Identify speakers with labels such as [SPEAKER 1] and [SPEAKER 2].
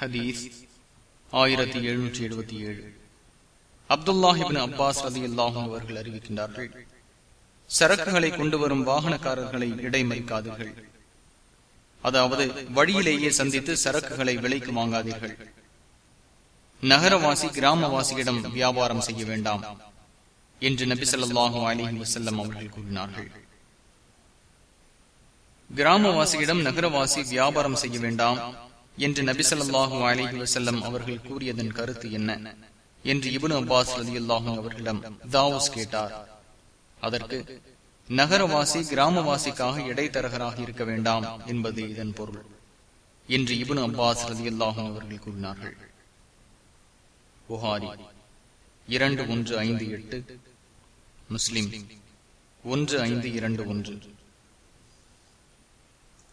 [SPEAKER 1] ஹதீஸ் ஆயிரத்தி எழுநூற்றி எழுபத்தி ஏழு. அப்துல்லாஹிபின் அப்பாஸ் ரதி அல்லாஹும் அவர்கள் அறிவிக்கின்றார்கள் சரக்குகளை கொண்டு வரும் வாகனக்காரர்களை இடைமறிக்காதீர்கள். அதாவது வழியிலேயே சந்தித்து சரக்குகளை விலைக்கு வாங்காதீர்கள். நகரவாசி கிராமவாசியிடம் வியாபாரம் செய்ய வேண்டாம் என்று நபி சொல்லாஹு அலிஹி வசல்லம் அவர்கள் கூறினார்கள். கிராமவாசியிடம் நகரவாசி வியாபாரம் செய்ய வேண்டாம் என்று நபி சொல்லாஹு அலிஹி வசல்லம் அவர்கள் கூறியதன் கருத்து என்ன? என்று இபுன் அப்பாஸ் அலி அல்லாஹும் அவர்களிடம் தாவூஸ் கேட்டார். அதற்கு நகரவாசி கிராமவாசிக்காக இடைத்தரகராக இருக்க வேண்டாம் என்பது இதன் பொருள் என்று இபுன் அப்பாஸ் ரதி அல்லாஹும் அவர்கள் கூறினார்கள். புகாரி இரண்டு ஒன்று ஐந்து எட்டு முஸ்லிம் ஒன்று ஐந்து இரண்டு ஒன்று.